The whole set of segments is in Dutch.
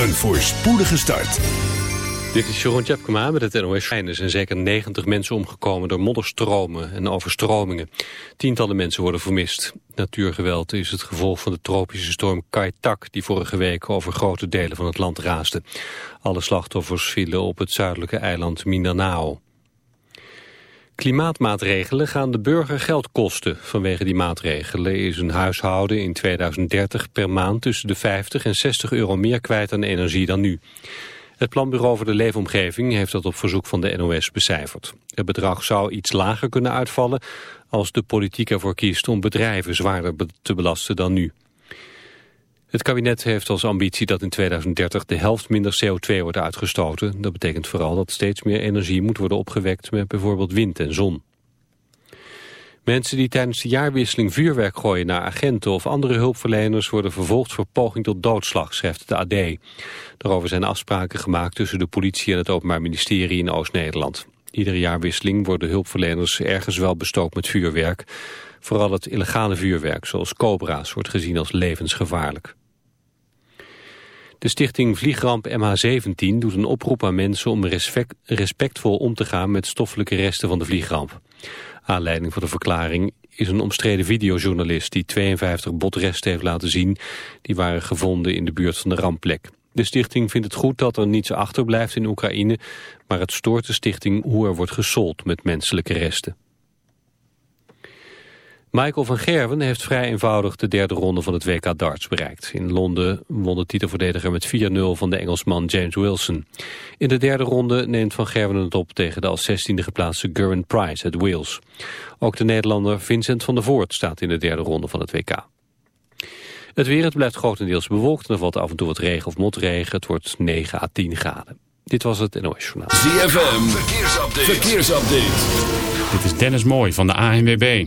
Een voorspoedige start. Dit is Jeroen Tjepkema met het NOS. Er zijn zeker 90 mensen omgekomen door modderstromen en overstromingen. Tientallen mensen worden vermist. Natuurgeweld is het gevolg van de tropische storm Kai-Tak... die vorige week over grote delen van het land raasde. Alle slachtoffers vielen op het zuidelijke eiland Mindanao. Klimaatmaatregelen gaan de burger geld kosten. Vanwege die maatregelen is een huishouden in 2030 per maand tussen de 50 en 60 euro meer kwijt aan energie dan nu. Het Planbureau voor de Leefomgeving heeft dat op verzoek van de NOS becijferd. Het bedrag zou iets lager kunnen uitvallen als de politiek ervoor kiest om bedrijven zwaarder te belasten dan nu. Het kabinet heeft als ambitie dat in 2030 de helft minder CO2 wordt uitgestoten. Dat betekent vooral dat steeds meer energie moet worden opgewekt met bijvoorbeeld wind en zon. Mensen die tijdens de jaarwisseling vuurwerk gooien naar agenten of andere hulpverleners worden vervolgd voor poging tot doodslag, schrijft het AD. Daarover zijn afspraken gemaakt tussen de politie en het Openbaar Ministerie in Oost-Nederland. Iedere jaarwisseling worden hulpverleners ergens wel bestookt met vuurwerk. Vooral het illegale vuurwerk, zoals cobra's, wordt gezien als levensgevaarlijk. De stichting Vliegramp MH17 doet een oproep aan mensen om respectvol om te gaan met stoffelijke resten van de vliegramp. Aanleiding voor de verklaring is een omstreden videojournalist die 52 botresten heeft laten zien. Die waren gevonden in de buurt van de rampplek. De stichting vindt het goed dat er niets achterblijft in Oekraïne, maar het stoort de stichting hoe er wordt gesold met menselijke resten. Michael van Gerwen heeft vrij eenvoudig de derde ronde van het WK darts bereikt. In Londen won de titelverdediger met 4-0 van de Engelsman James Wilson. In de derde ronde neemt van Gerwen het op tegen de als 16e geplaatste Geraint Price uit Wales. Ook de Nederlander Vincent van der Voort staat in de derde ronde van het WK. Het weer, het blijft grotendeels bewolkt en er valt af en toe wat regen of motregen. Het wordt 9 à 10 graden. Dit was het NOS Journaal. ZFM, verkeersupdate. verkeersupdate. Dit is Dennis Mooi van de ANWB.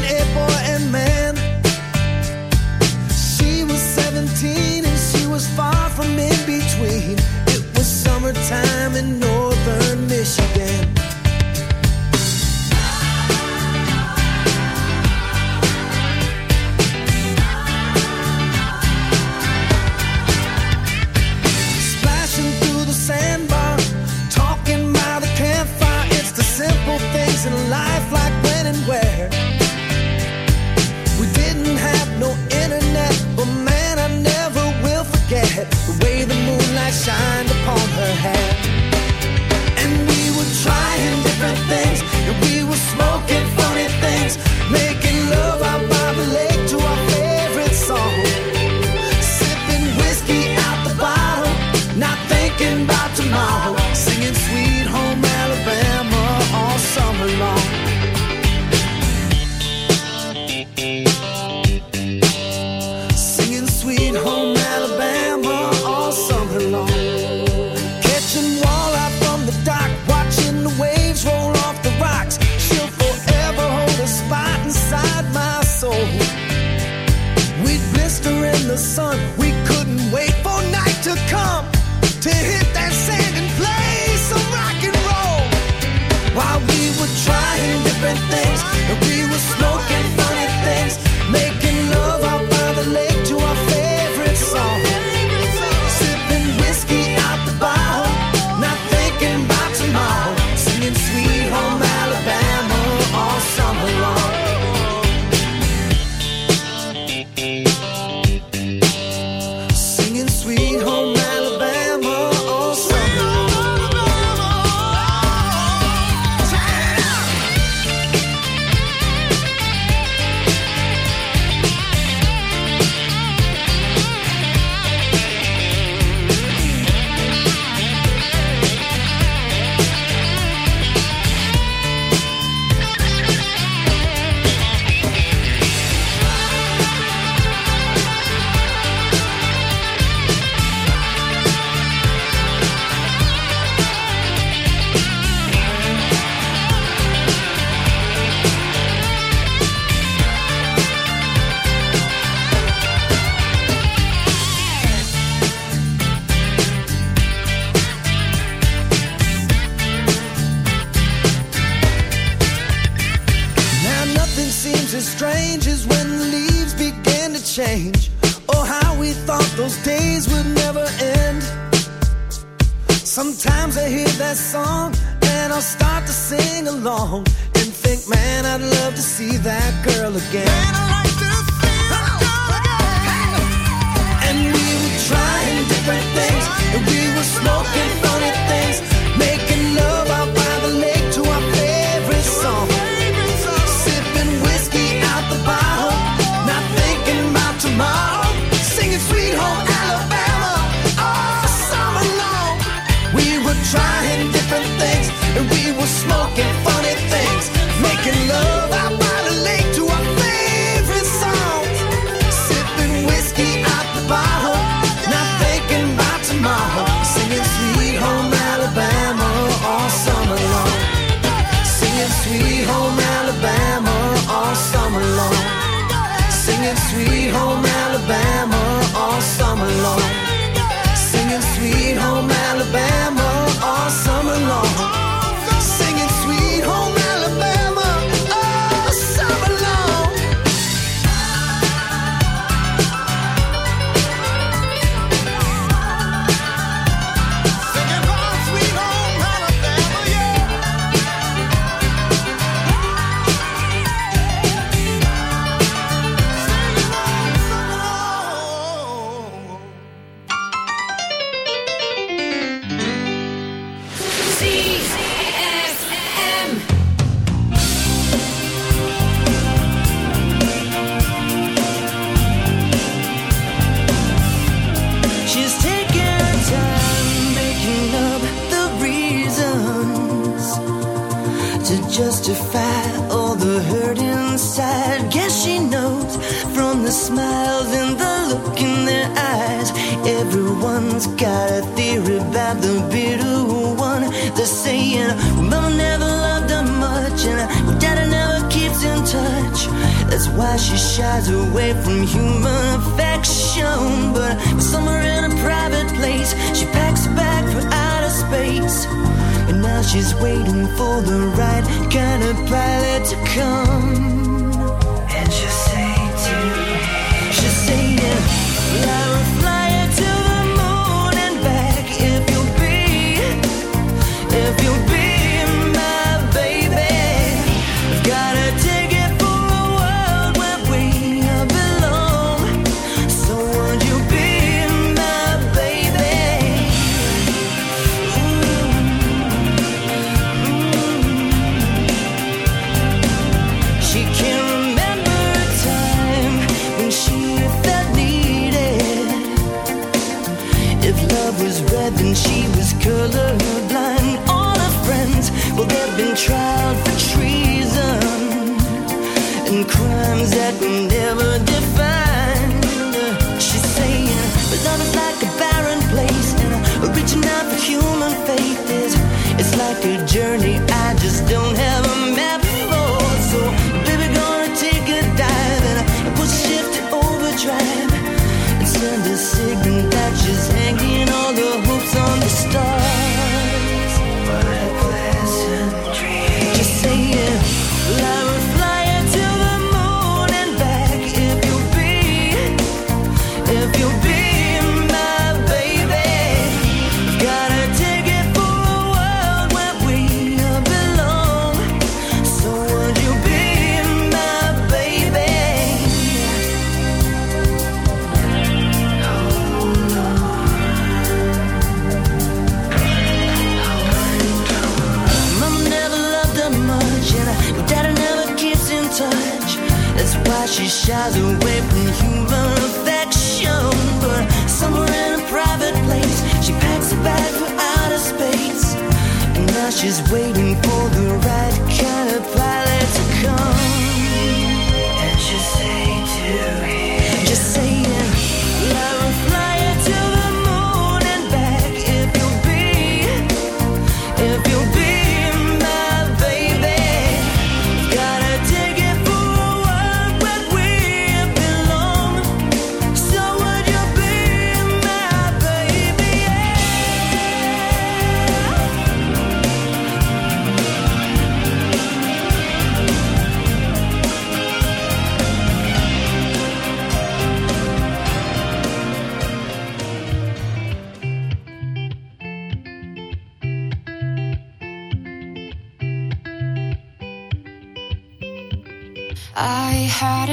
between a boy and man.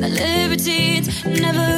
the libertines never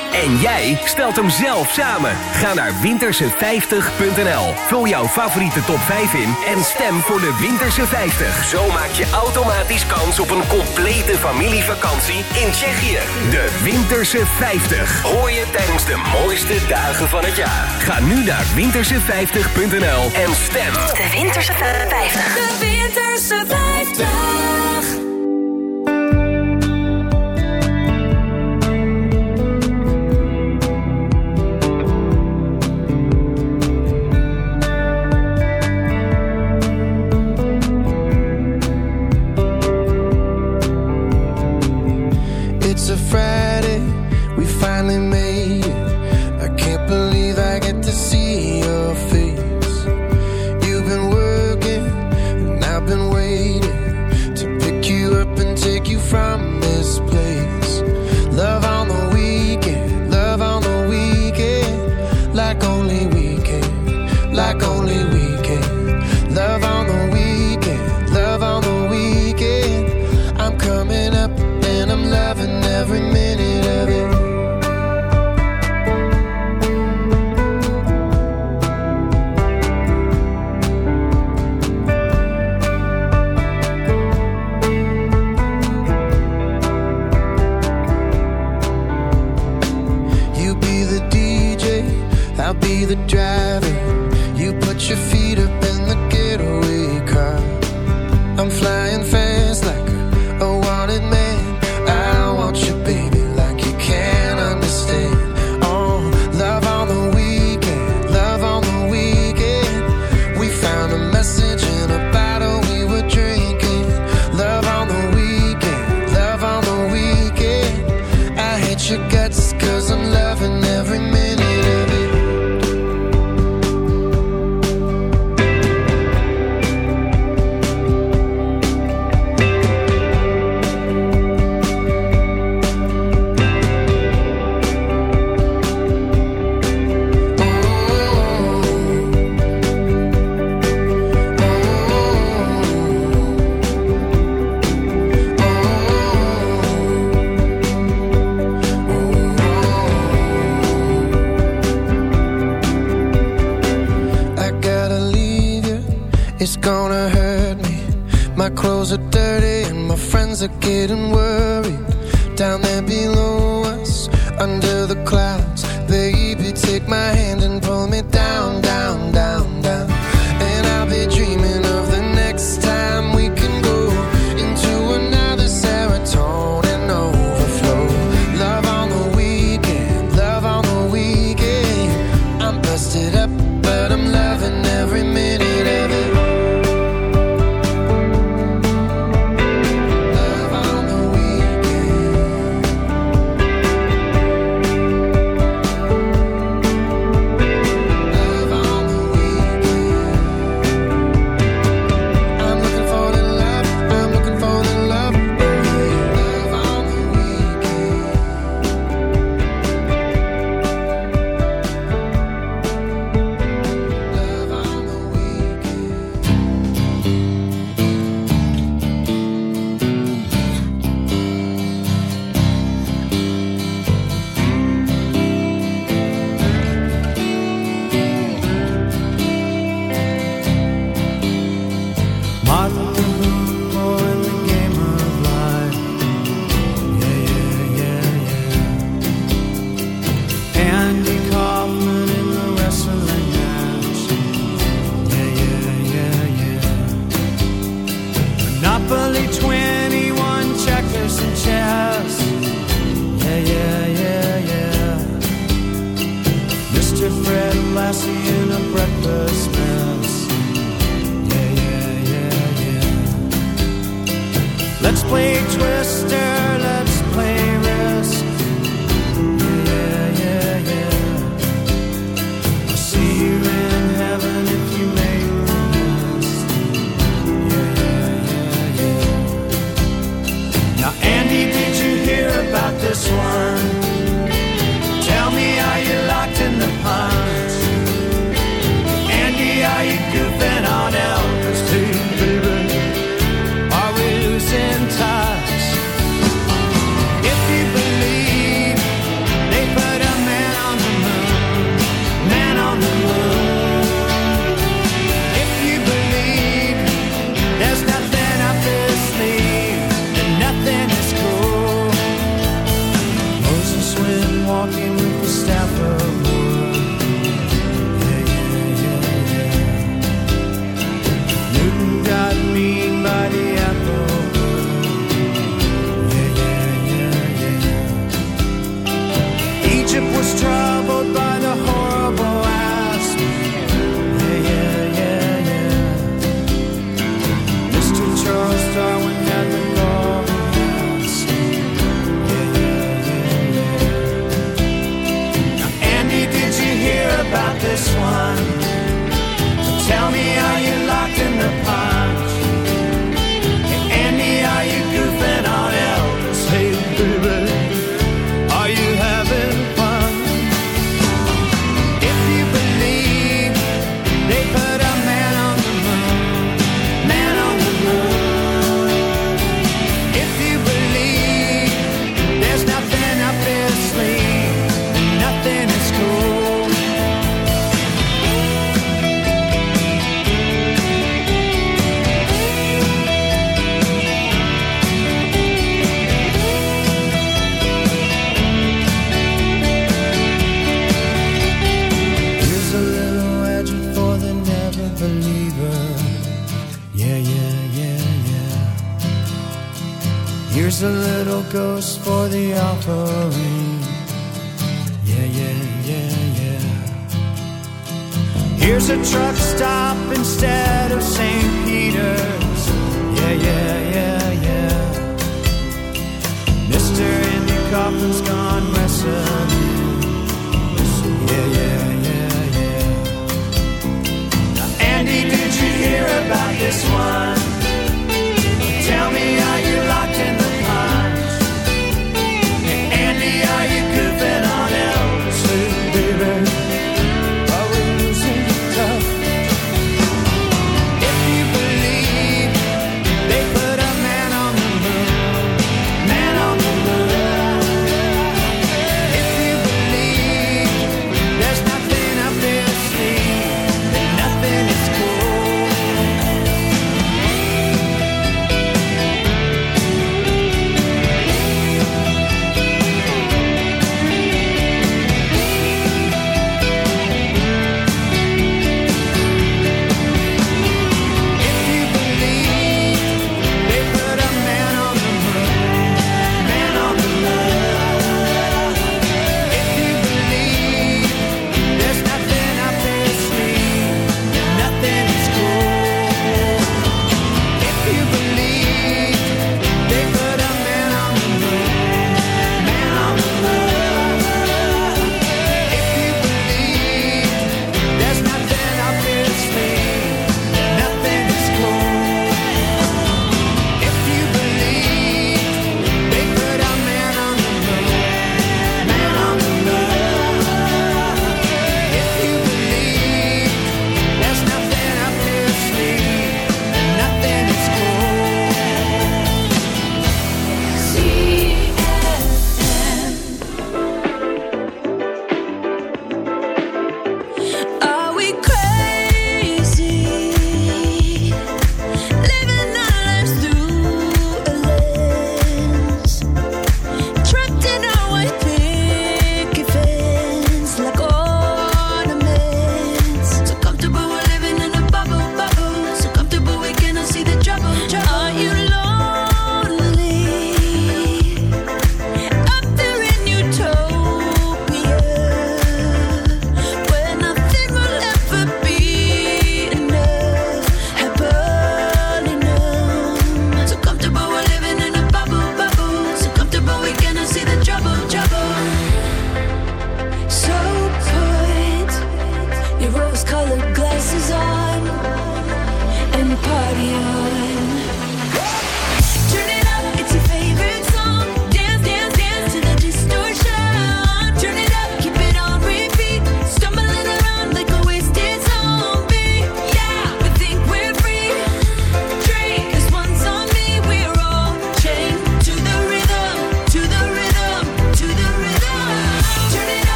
En jij stelt hem zelf samen. Ga naar winterse50.nl. Vul jouw favoriete top 5 in en stem voor de Winterse 50. Zo maak je automatisch kans op een complete familievakantie in Tsjechië. De Winterse 50. Hoor je tijdens de mooiste dagen van het jaar. Ga nu naar winterse50.nl en stem. De Winterse 50. De Winterse 50. driving. You put your feet up in the getaway car. I'm flying.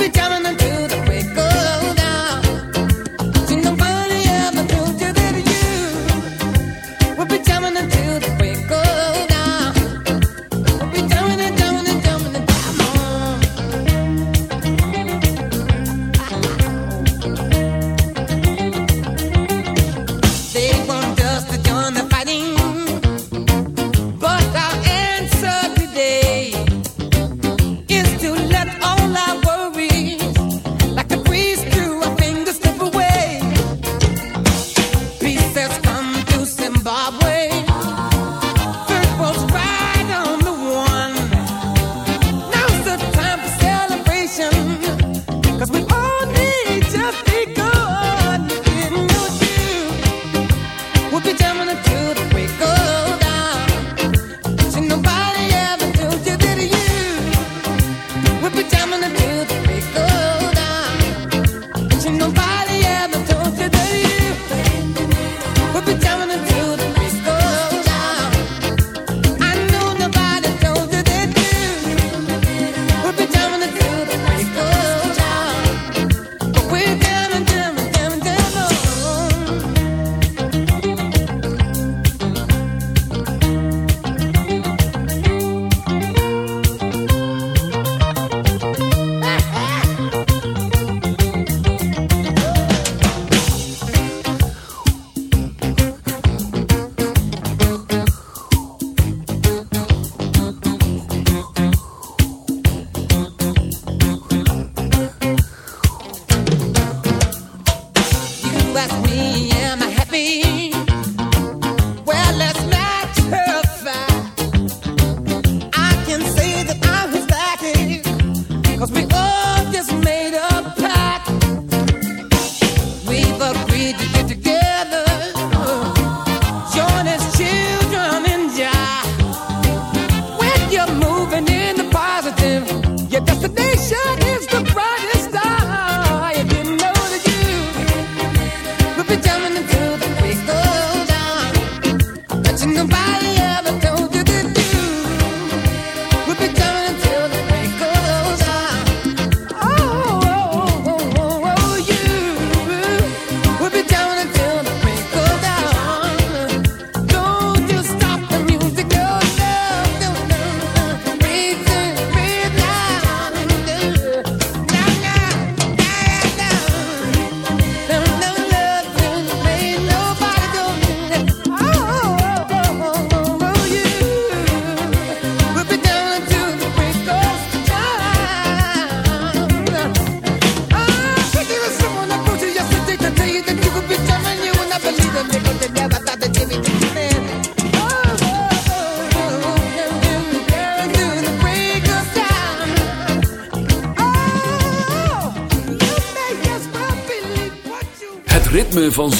every time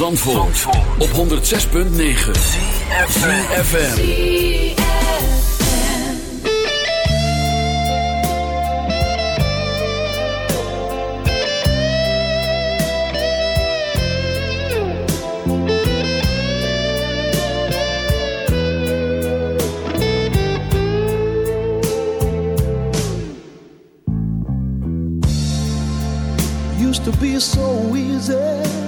Zandvoort, op 106.9 CFFM used to be so easy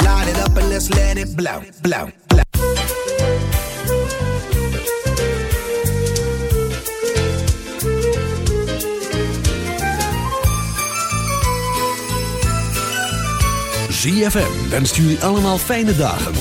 It up and let's let it blow, blow, blow. ZFM wenst jullie allemaal fijne dagen.